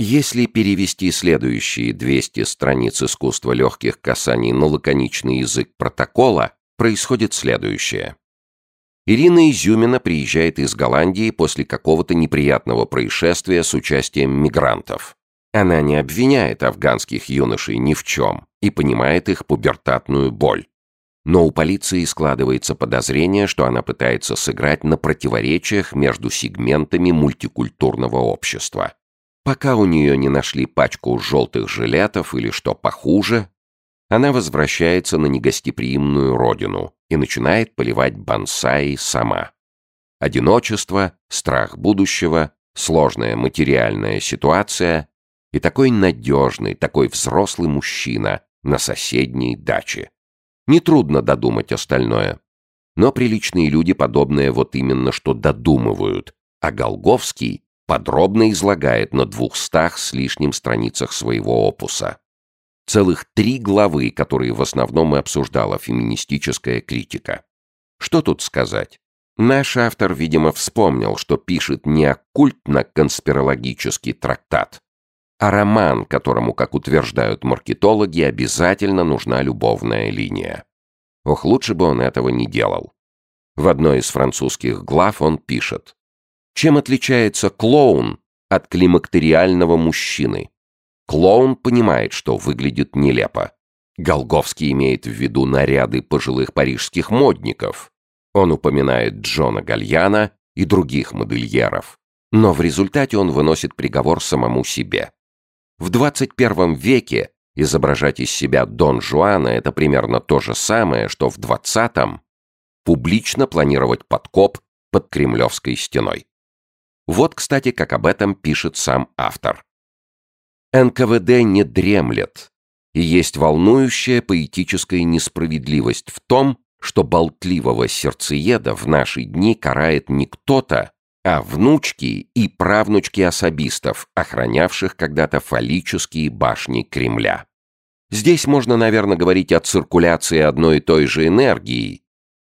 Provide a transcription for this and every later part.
Если перевести следующие 200 страниц искусства легких касаний на лаконичный язык протокола, происходит следующее. Ирина Изюмина приезжает из Голландии после какого-то неприятного происшествия с участием мигрантов. Она не обвиняет афганских юношей ни в чем и понимает их пубертатную боль. Но у полиции складывается подозрение, что она пытается сыграть на противоречиях между сегментами мультикультурного общества. Пока у нее не нашли пачку желтых жилетов или что похуже, она возвращается на негостеприимную родину и начинает поливать бонсаи сама. Одиночество, страх будущего, сложная материальная ситуация и такой надежный, такой взрослый мужчина на соседней даче. Нетрудно додумать остальное. Но приличные люди подобное вот именно что додумывают, а Голговский подробно излагает на двухстах с лишним страницах своего опуса. Целых три главы, которые в основном и обсуждала феминистическая критика. Что тут сказать? Наш автор, видимо, вспомнил, что пишет не оккультно-конспирологический трактат, а роман, которому, как утверждают маркетологи, обязательно нужна любовная линия. Ох, лучше бы он этого не делал. В одной из французских глав он пишет «Чем отличается клоун от климактериального мужчины?» Клоун понимает, что выглядит нелепо. Голговский имеет в виду наряды пожилых парижских модников. Он упоминает Джона Гальяна и других модельеров. Но в результате он выносит приговор самому себе. В 21 веке изображать из себя Дон Жуана – это примерно то же самое, что в 20-м публично планировать подкоп под Кремлевской стеной. Вот, кстати, как об этом пишет сам автор. НКВД не дремлет, и есть волнующая поэтическая несправедливость в том, что болтливого сердцееда в наши дни карает не кто-то, а внучки и правнучки особистов, охранявших когда-то фаллические башни Кремля. Здесь можно, наверное, говорить о циркуляции одной и той же энергии,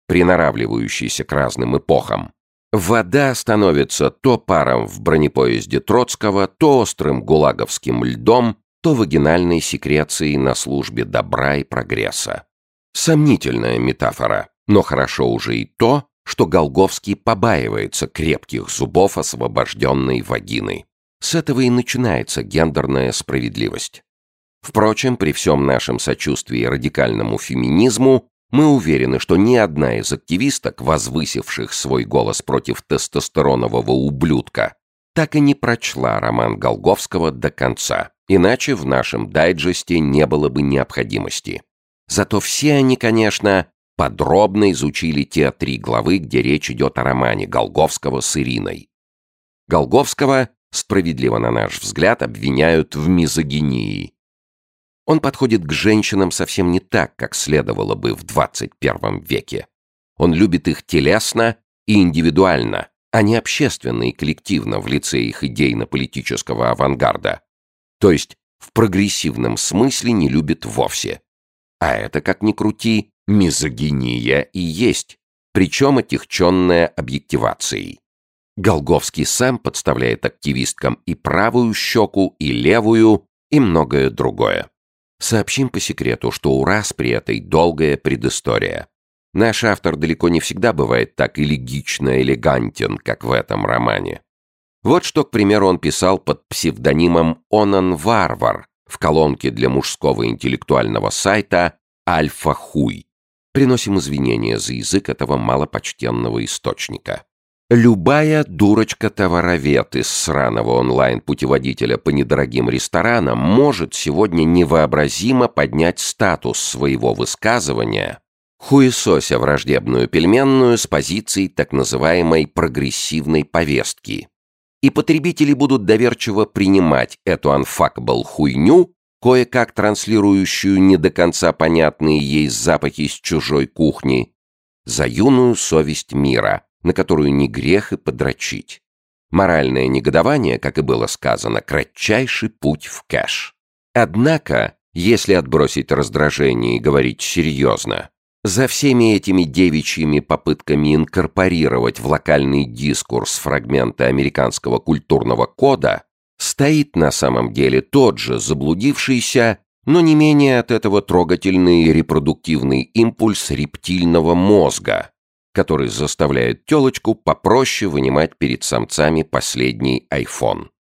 приноравливающейся к разным эпохам. Вода становится то паром в бронепоезде Троцкого, то острым гулаговским льдом, то вагинальной секрецией на службе добра и прогресса. Сомнительная метафора, но хорошо уже и то, что Голговский побаивается крепких зубов освобожденной вагины. С этого и начинается гендерная справедливость. Впрочем, при всем нашем сочувствии радикальному феминизму, мы уверены, что ни одна из активисток, возвысивших свой голос против тестостеронового ублюдка, так и не прочла роман Голговского до конца, иначе в нашем дайджесте не было бы необходимости. Зато все они, конечно, подробно изучили те три главы, где речь идет о романе Голговского с Ириной. Голговского, справедливо на наш взгляд, обвиняют в мизогинии. Он подходит к женщинам совсем не так, как следовало бы в 21 веке. Он любит их телесно и индивидуально, а не общественно и коллективно в лице их идейно-политического авангарда. То есть в прогрессивном смысле не любит вовсе. А это, как ни крути, Мизогиния и есть, причем отягченная объективацией. Голговский сам подставляет активисткам и правую щеку, и левую, и многое другое. Сообщим по секрету, что у Распри этой долгая предыстория. Наш автор далеко не всегда бывает так элегично элегантен, как в этом романе. Вот что, к примеру, он писал под псевдонимом Онан Варвар в колонке для мужского интеллектуального сайта «Альфа-Хуй». Приносим извинения за язык этого малопочтенного источника. Любая дурочка-товаровед из сраного онлайн-путеводителя по недорогим ресторанам может сегодня невообразимо поднять статус своего высказывания, хуесося враждебную пельменную с позицией так называемой прогрессивной повестки. И потребители будут доверчиво принимать эту unfuckable хуйню кое-как транслирующую не до конца понятные ей запахи с чужой кухни, за юную совесть мира, на которую не грех и подрочить. Моральное негодование, как и было сказано, кратчайший путь в кэш. Однако, если отбросить раздражение и говорить серьезно, за всеми этими девичьими попытками инкорпорировать в локальный дискурс фрагменты американского культурного кода стоит на самом деле тот же заблудившийся, но не менее от этого трогательный репродуктивный импульс рептильного мозга, который заставляет телочку попроще вынимать перед самцами последний айфон.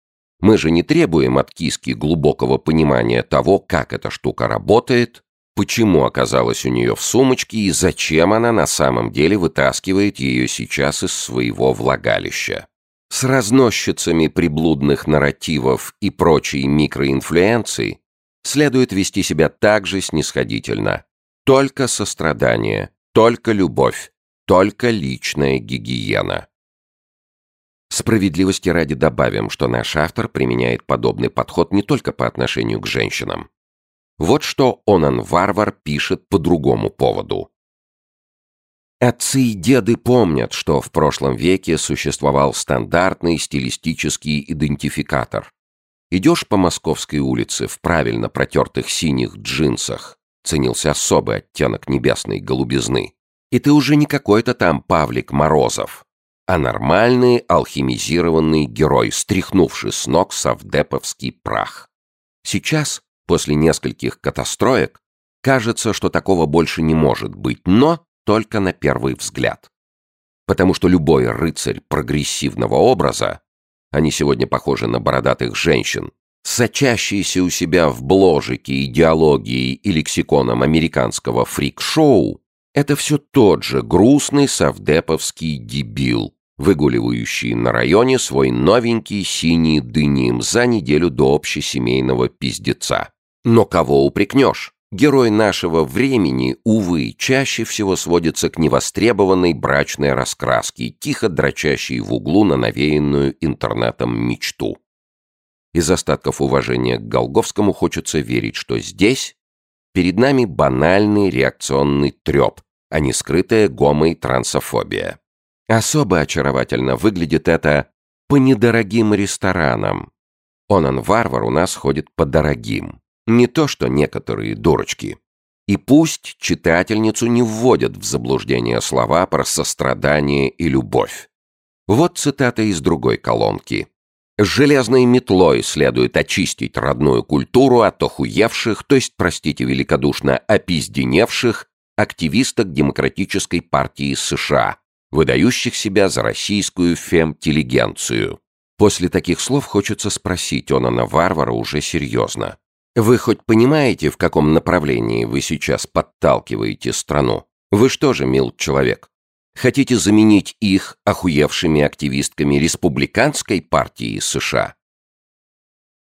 Мы же не требуем от киски глубокого понимания того, как эта штука работает, почему оказалась у нее в сумочке и зачем она на самом деле вытаскивает ее сейчас из своего влагалища. С разносчицами приблудных нарративов и прочей микроинфлюенции следует вести себя так же снисходительно. Только сострадание, только любовь, только личная гигиена. Справедливости ради добавим, что наш автор применяет подобный подход не только по отношению к женщинам. Вот что Онан Варвар пишет по другому поводу. Отцы и деды помнят, что в прошлом веке существовал стандартный стилистический идентификатор. Идешь по Московской улице в правильно протертых синих джинсах, ценился особый оттенок небесной голубизны, и ты уже не какой-то там Павлик Морозов, а нормальный алхимизированный герой, стряхнувший с ног совдеповский прах. Сейчас После нескольких катастроек кажется, что такого больше не может быть, но только на первый взгляд. Потому что любой рыцарь прогрессивного образа, они сегодня похожи на бородатых женщин, сочащиеся у себя в бложике идеологии и лексиконом американского фрик-шоу, это все тот же грустный совдеповский дебил, выгуливающий на районе свой новенький синий дыним за неделю до общесемейного пиздеца. Но кого упрекнешь? Герой нашего времени, увы, чаще всего сводится к невостребованной брачной раскраске, тихо дрочащей в углу на навеянную интернетом мечту. Из остатков уважения к Голговскому хочется верить, что здесь перед нами банальный реакционный треп, а не скрытая гомо- и трансофобия. Особо очаровательно выглядит это по недорогим ресторанам. Онан-варвар у нас ходит по дорогим. Не то, что некоторые дурочки. И пусть читательницу не вводят в заблуждение слова про сострадание и любовь. Вот цитата из другой колонки. «С железной метлой следует очистить родную культуру от охуевших, то есть, простите великодушно, опизденевших активисток Демократической партии США, выдающих себя за российскую фемтеллигенцию». После таких слов хочется спросить Онана Варвара уже серьезно. Вы хоть понимаете, в каком направлении вы сейчас подталкиваете страну? Вы что же, мил человек, хотите заменить их охуевшими активистками республиканской партии США?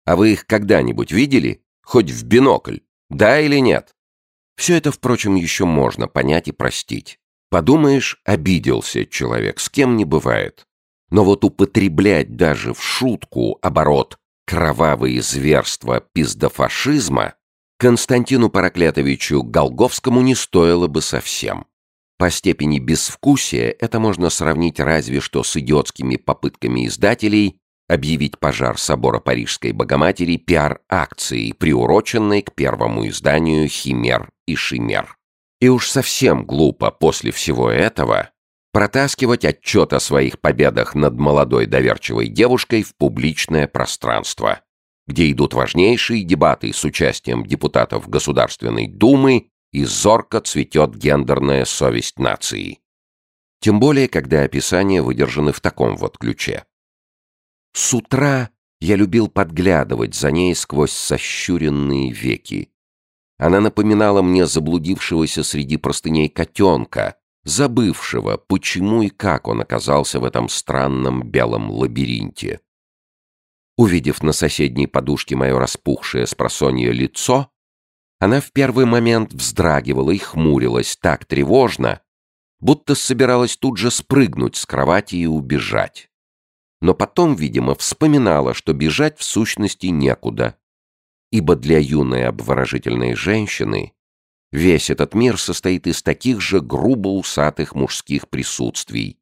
А вы их когда-нибудь видели? Хоть в бинокль? Да или нет? Все это, впрочем, еще можно понять и простить. Подумаешь, обиделся человек, с кем не бывает. Но вот употреблять даже в шутку оборот кровавые зверства пиздофашизма Константину Параклятовичу Голговскому не стоило бы совсем. По степени безвкусия это можно сравнить разве что с идиотскими попытками издателей объявить пожар собора Парижской Богоматери пиар-акцией, приуроченной к первому изданию «Химер» и «Шимер». И уж совсем глупо после всего этого протаскивать отчет о своих победах над молодой доверчивой девушкой в публичное пространство, где идут важнейшие дебаты с участием депутатов Государственной Думы и зорко цветет гендерная совесть нации. Тем более, когда описания выдержаны в таком вот ключе. С утра я любил подглядывать за ней сквозь сощуренные веки. Она напоминала мне заблудившегося среди простыней котенка, забывшего, почему и как он оказался в этом странном белом лабиринте. Увидев на соседней подушке мое распухшее с лицо, она в первый момент вздрагивала и хмурилась так тревожно, будто собиралась тут же спрыгнуть с кровати и убежать. Но потом, видимо, вспоминала, что бежать в сущности некуда, ибо для юной обворожительной женщины Весь этот мир состоит из таких же грубо усатых мужских присутствий,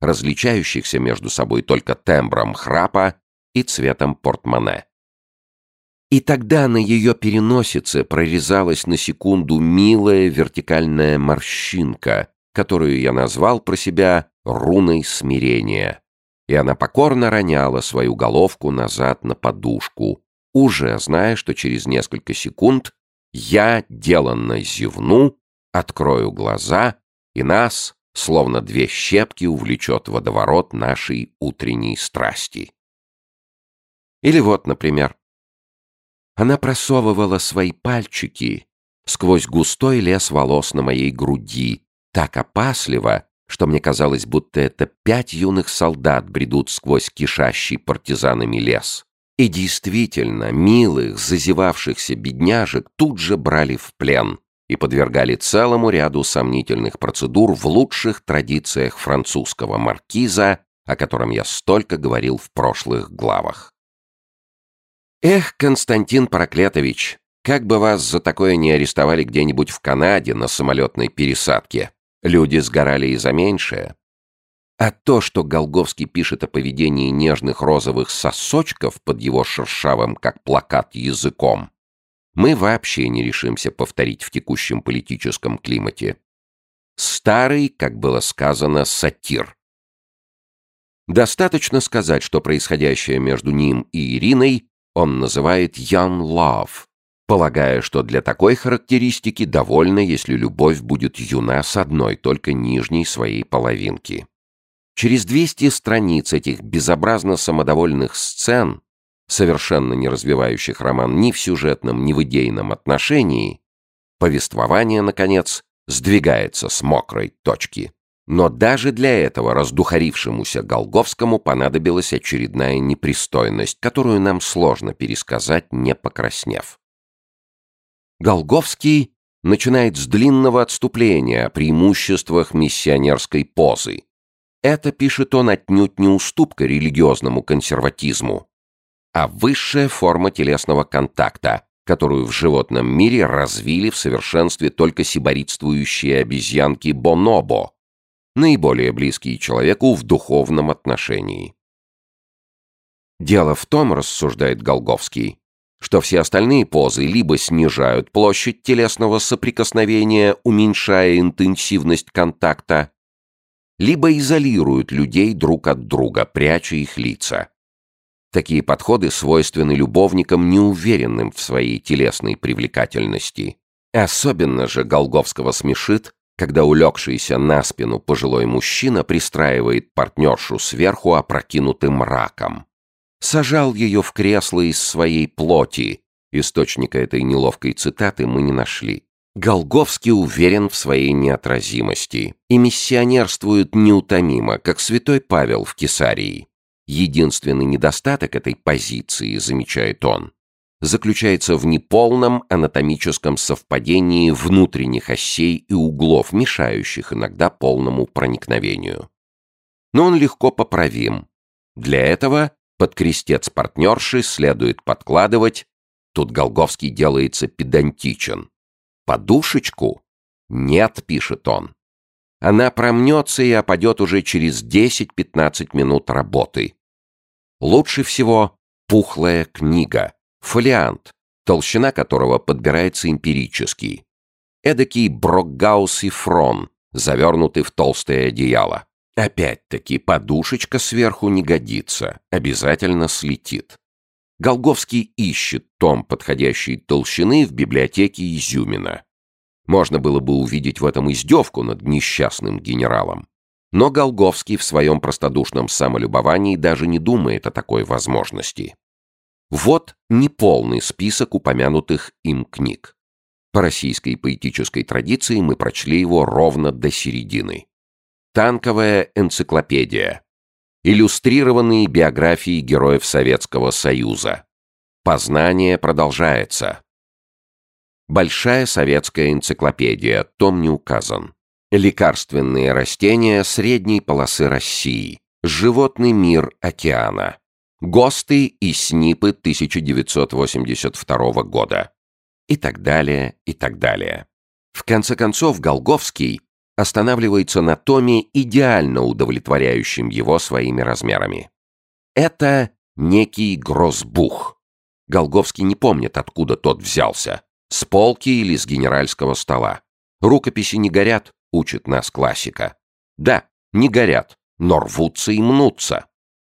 различающихся между собой только тембром храпа и цветом портмоне. И тогда на ее переносице прорезалась на секунду милая вертикальная морщинка, которую я назвал про себя руной смирения. и она покорно роняла свою головку назад на подушку, уже зная, что через несколько секунд я деланно зевну, открою глаза, и нас, словно две щепки, увлечет водоворот нашей утренней страсти. Или вот, например, она просовывала свои пальчики сквозь густой лес волос на моей груди, так опасливо, что мне казалось, будто это пять юных солдат бредут сквозь кишащий партизанами лес. И действительно, милых, зазевавшихся бедняжек тут же брали в плен и подвергали целому ряду сомнительных процедур в лучших традициях французского маркиза, о котором я столько говорил в прошлых главах. Эх, Константин Проклятович, как бы вас за такое не арестовали где-нибудь в Канаде на самолетной пересадке. Люди сгорали и за меньшее. А то, что Голговский пишет о поведении нежных розовых сосочков под его шершавым, как плакат, языком, мы вообще не решимся повторить в текущем политическом климате. Старый, как было сказано, сатир. Достаточно сказать, что происходящее между ним и Ириной он называет «young love», полагая, что для такой характеристики довольно, если любовь будет юна с одной только нижней своей половинки. Через 200 страниц этих безобразно самодовольных сцен, совершенно не развивающих роман ни в сюжетном, ни в идейном отношении, повествование, наконец, сдвигается с мокрой точки. Но даже для этого раздухарившемуся Голговскому понадобилась очередная непристойность, которую нам сложно пересказать, не покраснев. Голговский начинает с длинного отступления о преимуществах миссионерской позы. Это, пишет он, отнюдь не уступка религиозному консерватизму, а высшая форма телесного контакта, которую в животном мире развили в совершенстве только сиборитствующие обезьянки бонобо, наиболее близкие человеку в духовном отношении. Дело в том, рассуждает Голговский, что все остальные позы либо снижают площадь телесного соприкосновения, уменьшая интенсивность контакта, либо изолируют людей друг от друга, пряча их лица. Такие подходы свойственны любовникам, неуверенным в своей телесной привлекательности. Особенно же Голговского смешит, когда улегшийся на спину пожилой мужчина пристраивает партнершу сверху опрокинутым раком сажал ее в кресло из своей плоти. Источника этой неловкой цитаты мы не нашли. Голговский уверен в своей неотразимости и миссионерствует неутомимо, как святой Павел в Кесарии. Единственный недостаток этой позиции, замечает он, заключается в неполном анатомическом совпадении внутренних осей и углов, мешающих иногда полному проникновению. Но он легко поправим. Для этого под крестец партнерши следует подкладывать, тут Голговский делается педантичен, подушечку? Нет, пишет он. Она промнется и опадет уже через 10-15 минут работы. Лучше всего пухлая книга, фолиант, толщина которого подбирается эмпирически. Эдакий Брокгаус и Фрон, завернутый в толстое одеяло. Опять-таки, подушечка сверху не годится, обязательно слетит. Голговский ищет том подходящей толщины в библиотеке Изюмина. Можно было бы увидеть в этом издевку над несчастным генералом. Но Голговский в своем простодушном самолюбовании даже не думает о такой возможности. Вот неполный список упомянутых им книг. По российской поэтической традиции мы прочли его ровно до середины. Танковая энциклопедия. Иллюстрированные биографии героев Советского Союза. Познание продолжается. Большая советская энциклопедия, том не указан. Лекарственные растения средней полосы России. Животный мир океана. ГОСТы и СНИПы 1982 года. И так далее, и так далее. В конце концов, Голговский останавливается на томе, идеально удовлетворяющем его своими размерами. Это некий грозбух. Голговский не помнит, откуда тот взялся. С полки или с генеральского стола. Рукописи не горят, учит нас классика. Да, не горят, но рвутся и мнутся.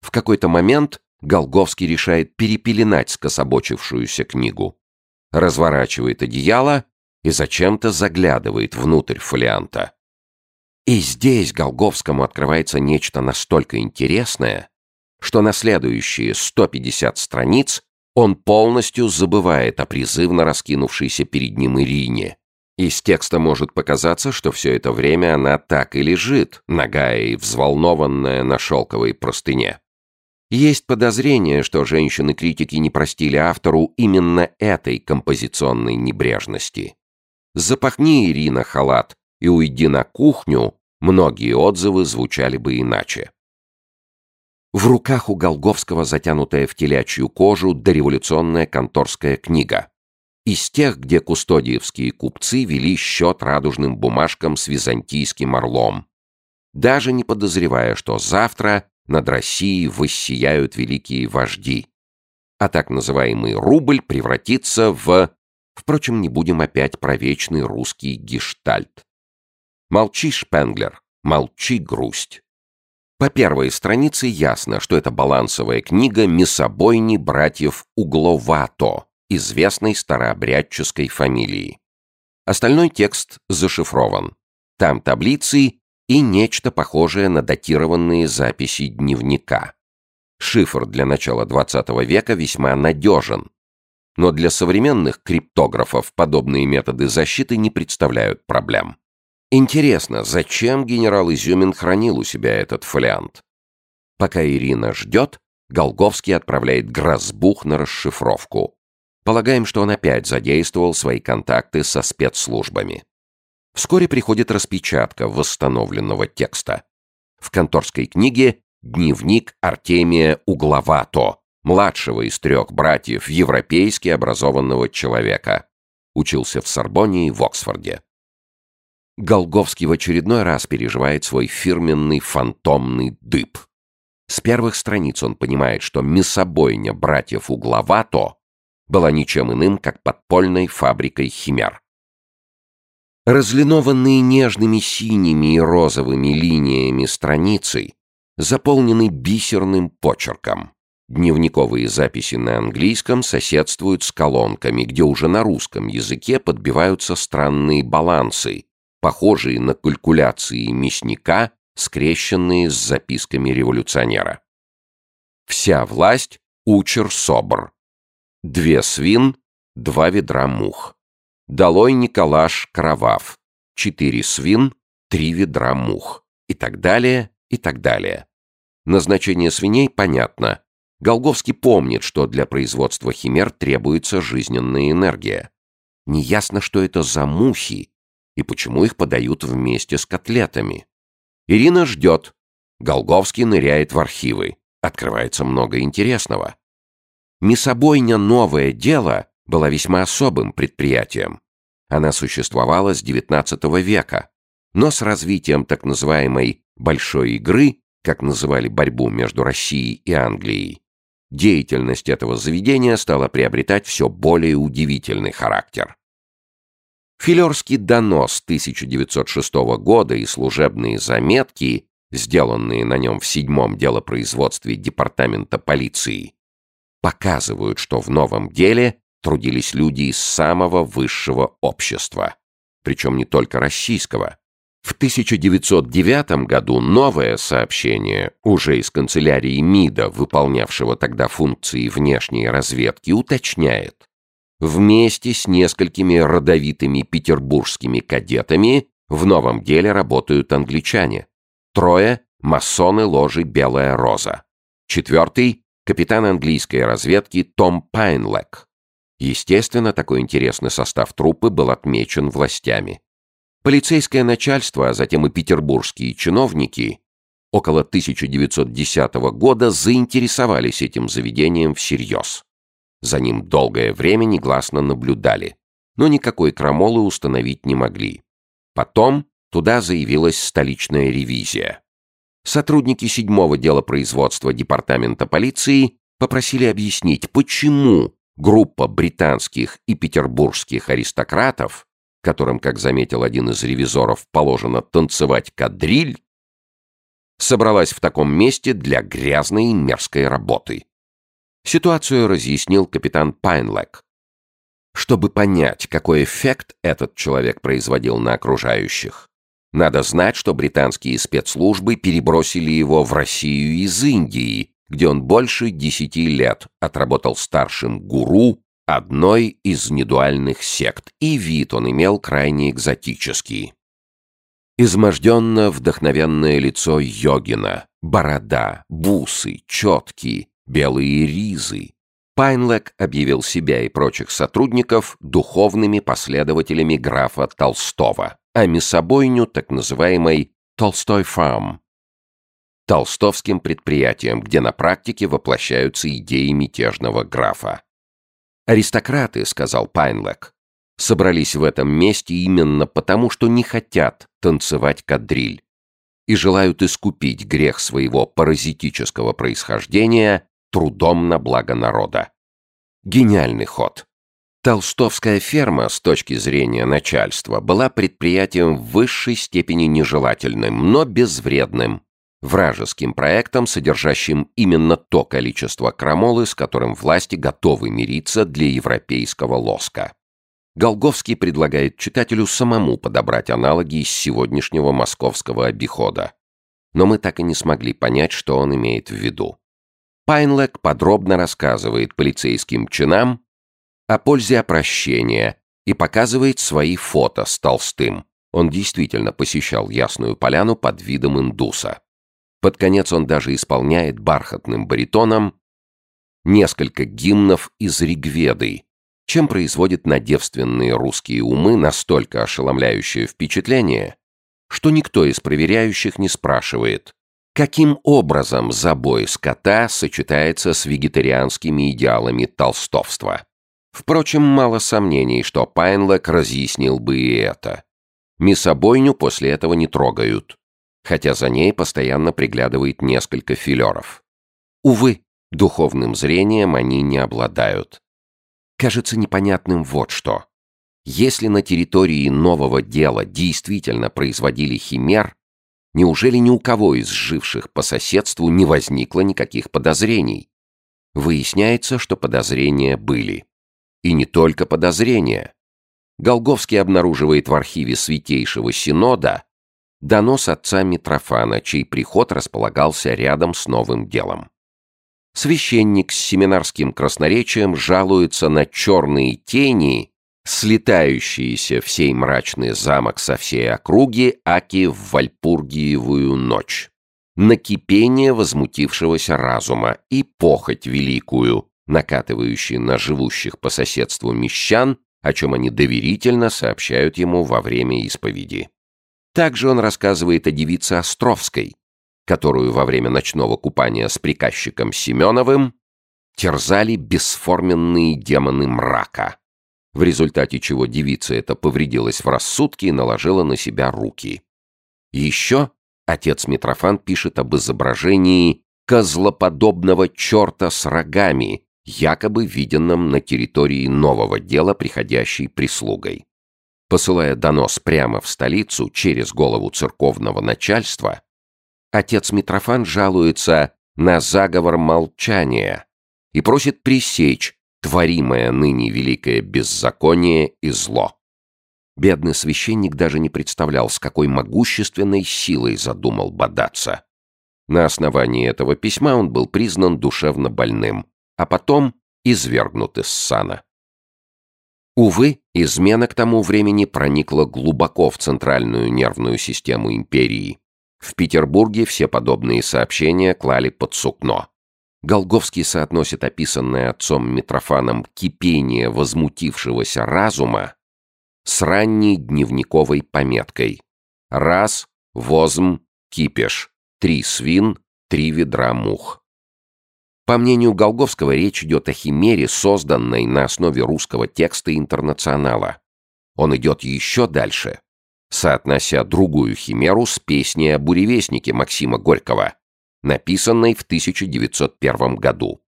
В какой-то момент Голговский решает перепеленать скособочившуюся книгу. Разворачивает одеяло и зачем-то заглядывает внутрь фолианта. И здесь Голговскому открывается нечто настолько интересное, что на следующие 150 страниц он полностью забывает о призывно раскинувшейся перед ним Ирине. Из текста может показаться, что все это время она так и лежит, нагая и взволнованная на шелковой простыне. Есть подозрение, что женщины-критики не простили автору именно этой композиционной небрежности. «Запахни, Ирина, халат и уйди на кухню», многие отзывы звучали бы иначе. В руках у Голговского затянутая в телячью кожу дореволюционная конторская книга. Из тех, где кустодиевские купцы вели счет радужным бумажкам с византийским орлом. Даже не подозревая, что завтра над Россией воссияют великие вожди. А так называемый рубль превратится в... Впрочем, не будем опять про вечный русский гештальт. Молчи, Шпенглер, молчи, грусть. По первой странице ясно, что это балансовая книга «Мясобойни братьев Угловато», известной старообрядческой фамилии. Остальной текст зашифрован. Там таблицы и нечто похожее на датированные записи дневника. Шифр для начала XX века весьма надежен, но для современных криптографов подобные методы защиты не представляют проблем. Интересно, зачем генерал Изюмин хранил у себя этот фолиант? Пока Ирина ждет, Голговский отправляет Грозбух на расшифровку. Полагаем, что он опять задействовал свои контакты со спецслужбами. Вскоре приходит распечатка восстановленного текста. В конторской книге «Дневник Артемия Угловато», младшего из трех братьев европейски образованного человека. Учился в Сорбоне и в Оксфорде. Голговский в очередной раз переживает свой фирменный фантомный дыб. С первых страниц он понимает, что мясобойня братьев Угловато была ничем иным, как подпольной фабрикой химер. Разлинованные нежными синими и розовыми линиями страницы заполнены бисерным почерком. Дневниковые записи на английском соседствуют с колонками, где уже на русском языке подбиваются странные балансы, похожие на калькуляции мясника, скрещенные с записками революционера. Вся власть — учер-собр. Две свин, два ведра мух. Долой Николаш Кровав. Четыре свин, три ведра мух. И так далее, и так далее. Назначение свиней понятно. Голговский помнит, что для производства химер требуется жизненная энергия. Неясно, что это за мухи и почему их подают вместе с котлетами. Ирина ждет. Голговский ныряет в архивы. Открывается много интересного. Мясобойня «Новое дело» была весьма особым предприятием. Она существовала с XIX века, но с развитием так называемой «большой игры», как называли борьбу между Россией и Англией, деятельность этого заведения стала приобретать все более удивительный характер. Филерский донос 1906 года и служебные заметки, сделанные на нем в седьмом делопроизводстве Департамента полиции, показывают, что в новом деле трудились люди из самого высшего общества, причем не только российского. В 1909 году новое сообщение, уже из канцелярии МИДа, выполнявшего тогда функции внешней разведки, уточняет. Вместе с несколькими родовитыми петербургскими кадетами в новом деле работают англичане. Трое – масоны ложи «Белая роза». Четвертый – капитан английской разведки Том Пайнлек. Естественно, такой интересный состав труппы был отмечен властями. Полицейское начальство, а затем и петербургские чиновники около 1910 года заинтересовались этим заведением всерьез. За ним долгое время негласно наблюдали, но никакой крамолы установить не могли. Потом туда заявилась столичная ревизия. Сотрудники седьмого дела производства департамента полиции попросили объяснить, почему группа британских и петербургских аристократов, которым, как заметил один из ревизоров, положено танцевать кадриль, собралась в таком месте для грязной и мерзкой работы. Ситуацию разъяснил капитан Пайнлек. Чтобы понять, какой эффект этот человек производил на окружающих, надо знать, что британские спецслужбы перебросили его в Россию из Индии, где он больше десяти лет отработал старшим гуру одной из недуальных сект, и вид он имел крайне экзотический. Изможденно вдохновенное лицо йогина, борода, бусы, четки, белые ризы. Пайнлек объявил себя и прочих сотрудников духовными последователями графа Толстого, а мясобойню так называемой «Толстой фарм», толстовским предприятием, где на практике воплощаются идеи мятежного графа. «Аристократы», — сказал Пайнлек, — собрались в этом месте именно потому, что не хотят танцевать кадриль и желают искупить грех своего паразитического происхождения трудом на благо народа. Гениальный ход. Толстовская ферма, с точки зрения начальства, была предприятием в высшей степени нежелательным, но безвредным, вражеским проектом, содержащим именно то количество крамолы, с которым власти готовы мириться для европейского лоска. Голговский предлагает читателю самому подобрать аналоги из сегодняшнего московского обихода. Но мы так и не смогли понять, что он имеет в виду. Пайнлек подробно рассказывает полицейским чинам о пользе опрощения и показывает свои фото с Толстым. Он действительно посещал Ясную Поляну под видом индуса. Под конец он даже исполняет бархатным баритоном несколько гимнов из Ригведы, чем производит на девственные русские умы настолько ошеломляющее впечатление, что никто из проверяющих не спрашивает, каким образом забой скота сочетается с вегетарианскими идеалами толстовства. Впрочем, мало сомнений, что Пайнлек разъяснил бы и это. Мясобойню после этого не трогают хотя за ней постоянно приглядывает несколько филеров. Увы, духовным зрением они не обладают. Кажется непонятным вот что. Если на территории нового дела действительно производили химер, неужели ни у кого из живших по соседству не возникло никаких подозрений? Выясняется, что подозрения были. И не только подозрения. Голговский обнаруживает в архиве Святейшего Синода Донос отца Митрофана, чей приход располагался рядом с новым делом. Священник с семинарским красноречием жалуется на черные тени, слетающиеся в сей мрачный замок со всей округи, аки в Вальпургиевую ночь, на кипение возмутившегося разума и похоть великую, накатывающую на живущих по соседству мещан, о чем они доверительно сообщают ему во время исповеди. Также он рассказывает о девице Островской, которую во время ночного купания с приказчиком Семеновым терзали бесформенные демоны мрака, в результате чего девица эта повредилась в рассудке и наложила на себя руки. Еще отец Митрофан пишет об изображении козлоподобного черта с рогами, якобы виденном на территории нового дела приходящей прислугой. Посылая донос прямо в столицу через голову церковного начальства, отец Митрофан жалуется на заговор молчания и просит пресечь творимое ныне великое беззаконие и зло. Бедный священник даже не представлял, с какой могущественной силой задумал бодаться. На основании этого письма он был признан душевно больным, а потом извергнут из сана. Увы, измена к тому времени проникла глубоко в центральную нервную систему империи. В Петербурге все подобные сообщения клали под сукно. Голговский соотносит описанное отцом Митрофаном кипение возмутившегося разума с ранней дневниковой пометкой «Раз, возм, кипиш, три свин, три ведра мух». По мнению Голговского, речь идет о химере, созданной на основе русского текста интернационала. Он идет еще дальше, соотнося другую химеру с песней о буревестнике Максима Горького, написанной в 1901 году.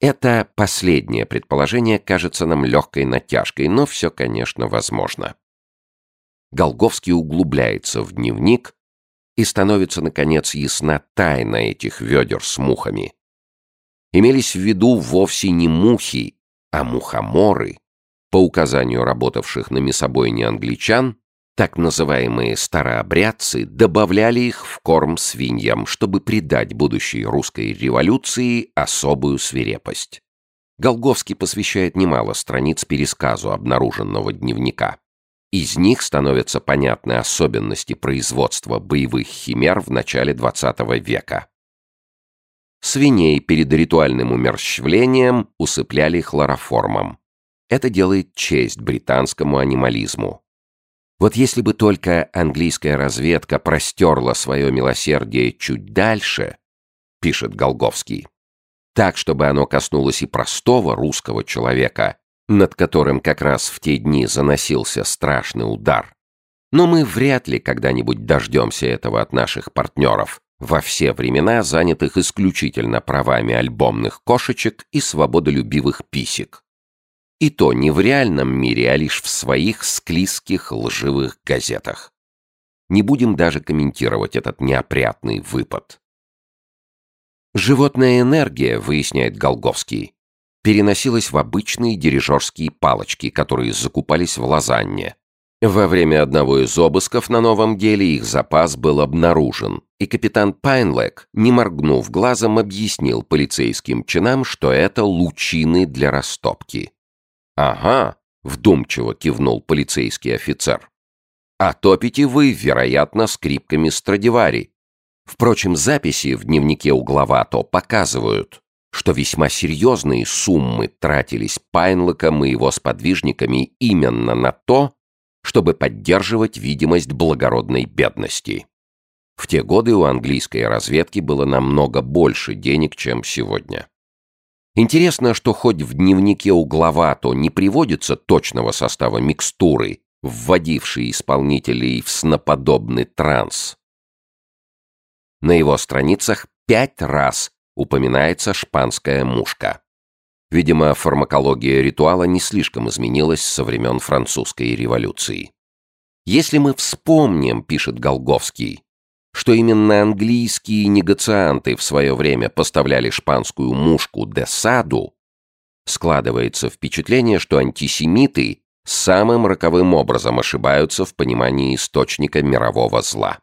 Это последнее предположение кажется нам легкой натяжкой, но все, конечно, возможно. Голговский углубляется в дневник И становится, наконец, ясна тайна этих ведер с мухами. Имелись в виду вовсе не мухи, а мухоморы. По указанию работавших на мясобойне англичан, так называемые старообрядцы добавляли их в корм свиньям, чтобы придать будущей русской революции особую свирепость. Голговский посвящает немало страниц пересказу обнаруженного дневника. Из них становятся понятны особенности производства боевых химер в начале XX века. Свиней перед ритуальным умерщвлением усыпляли хлороформом. Это делает честь британскому анимализму. Вот если бы только английская разведка простерла свое милосердие чуть дальше, пишет Голговский, так, чтобы оно коснулось и простого русского человека, над которым как раз в те дни заносился страшный удар. Но мы вряд ли когда-нибудь дождемся этого от наших партнеров, во все времена занятых исключительно правами альбомных кошечек и свободолюбивых писек. И то не в реальном мире, а лишь в своих склизких лживых газетах. Не будем даже комментировать этот неопрятный выпад. Животная энергия, выясняет Голговский, переносилась в обычные дирижерские палочки, которые закупались в лазанье. Во время одного из обысков на новом деле их запас был обнаружен, и капитан Пайнлек, не моргнув глазом, объяснил полицейским чинам, что это лучины для растопки. «Ага», — вдумчиво кивнул полицейский офицер. «А топите вы, вероятно, скрипками Страдивари. Впрочем, записи в дневнике угловато показывают, что весьма серьезные суммы тратились Пайнлоком и его сподвижниками именно на то, чтобы поддерживать видимость благородной бедности. В те годы у английской разведки было намного больше денег, чем сегодня. Интересно, что хоть в дневнике угловато не приводится точного состава микстуры, вводившей исполнителей в сноподобный транс. На его страницах пять раз упоминается шпанская мушка. Видимо, фармакология ритуала не слишком изменилась со времен французской революции. Если мы вспомним, пишет Голговский, что именно английские негацианты в свое время поставляли шпанскую мушку де саду, складывается впечатление, что антисемиты самым роковым образом ошибаются в понимании источника мирового зла.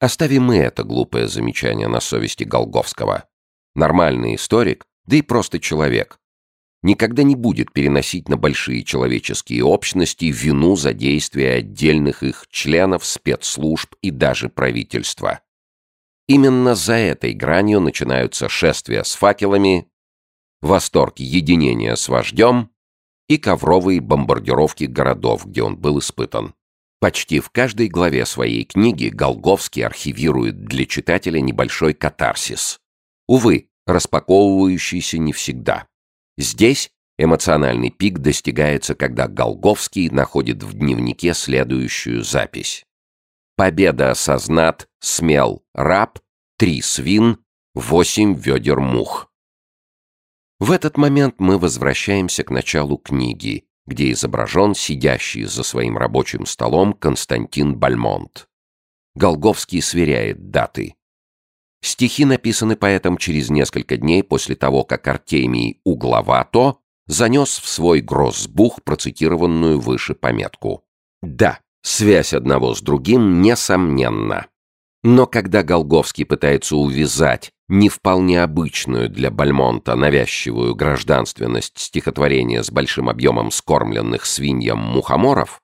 Оставим мы это глупое замечание на совести Голговского. Нормальный историк, да и просто человек, никогда не будет переносить на большие человеческие общности вину за действия отдельных их членов, спецслужб и даже правительства. Именно за этой гранью начинаются шествия с факелами, восторг единения с вождем и ковровые бомбардировки городов, где он был испытан. Почти в каждой главе своей книги Голговский архивирует для читателя небольшой катарсис. Увы, распаковывающийся не всегда. Здесь эмоциональный пик достигается, когда Голговский находит в дневнике следующую запись. Победа осознат, смел раб, три свин, восемь ведер мух. В этот момент мы возвращаемся к началу книги, где изображен сидящий за своим рабочим столом Константин Бальмонт. Голговский сверяет даты. Стихи написаны поэтом через несколько дней после того, как Артемий Угловато занес в свой гроссбух процитированную выше пометку. Да, связь одного с другим несомненна. Но когда Голговский пытается увязать не вполне обычную для Бальмонта навязчивую гражданственность стихотворения с большим объемом скормленных свиньям мухоморов,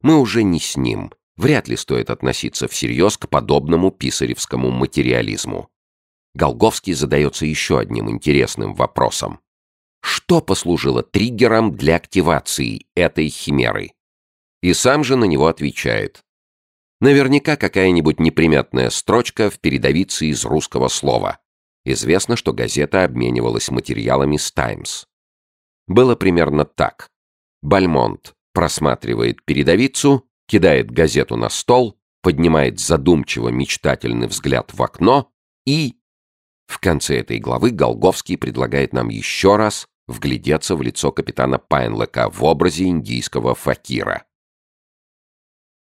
мы уже не с ним. Вряд ли стоит относиться всерьез к подобному писаревскому материализму. Голговский задается еще одним интересным вопросом. Что послужило триггером для активации этой химеры? И сам же на него отвечает. Наверняка какая-нибудь неприметная строчка в передовице из русского слова, Известно, что газета обменивалась материалами с «Таймс». Было примерно так. Бальмонт просматривает передовицу, кидает газету на стол, поднимает задумчиво мечтательный взгляд в окно и... В конце этой главы Голговский предлагает нам еще раз вглядеться в лицо капитана Пайнлека в образе индийского факира.